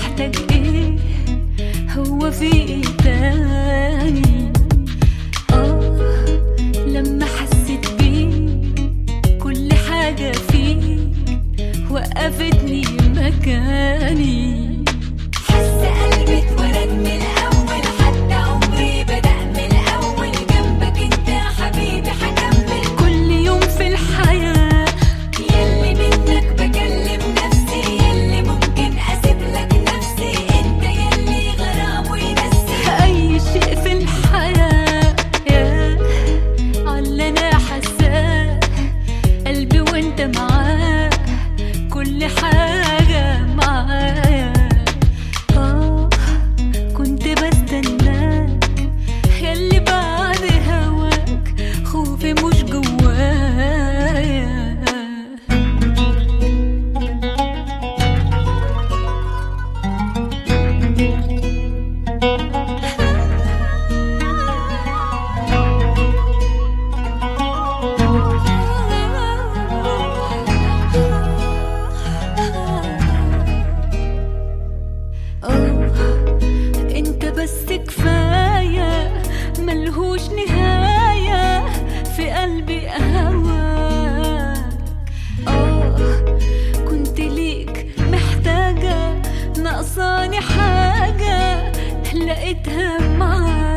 محتاج إيه؟ هو في إيه تاني؟ آه لما حسيت بيك كل حاجة فيك وقفتني مكاني. حس قلبي ورد من انت بس كفاية ملهوش نهاية في قلبي هواك آه كنت ليك محتاجة ناقصاني حاجة لقيتها معاك.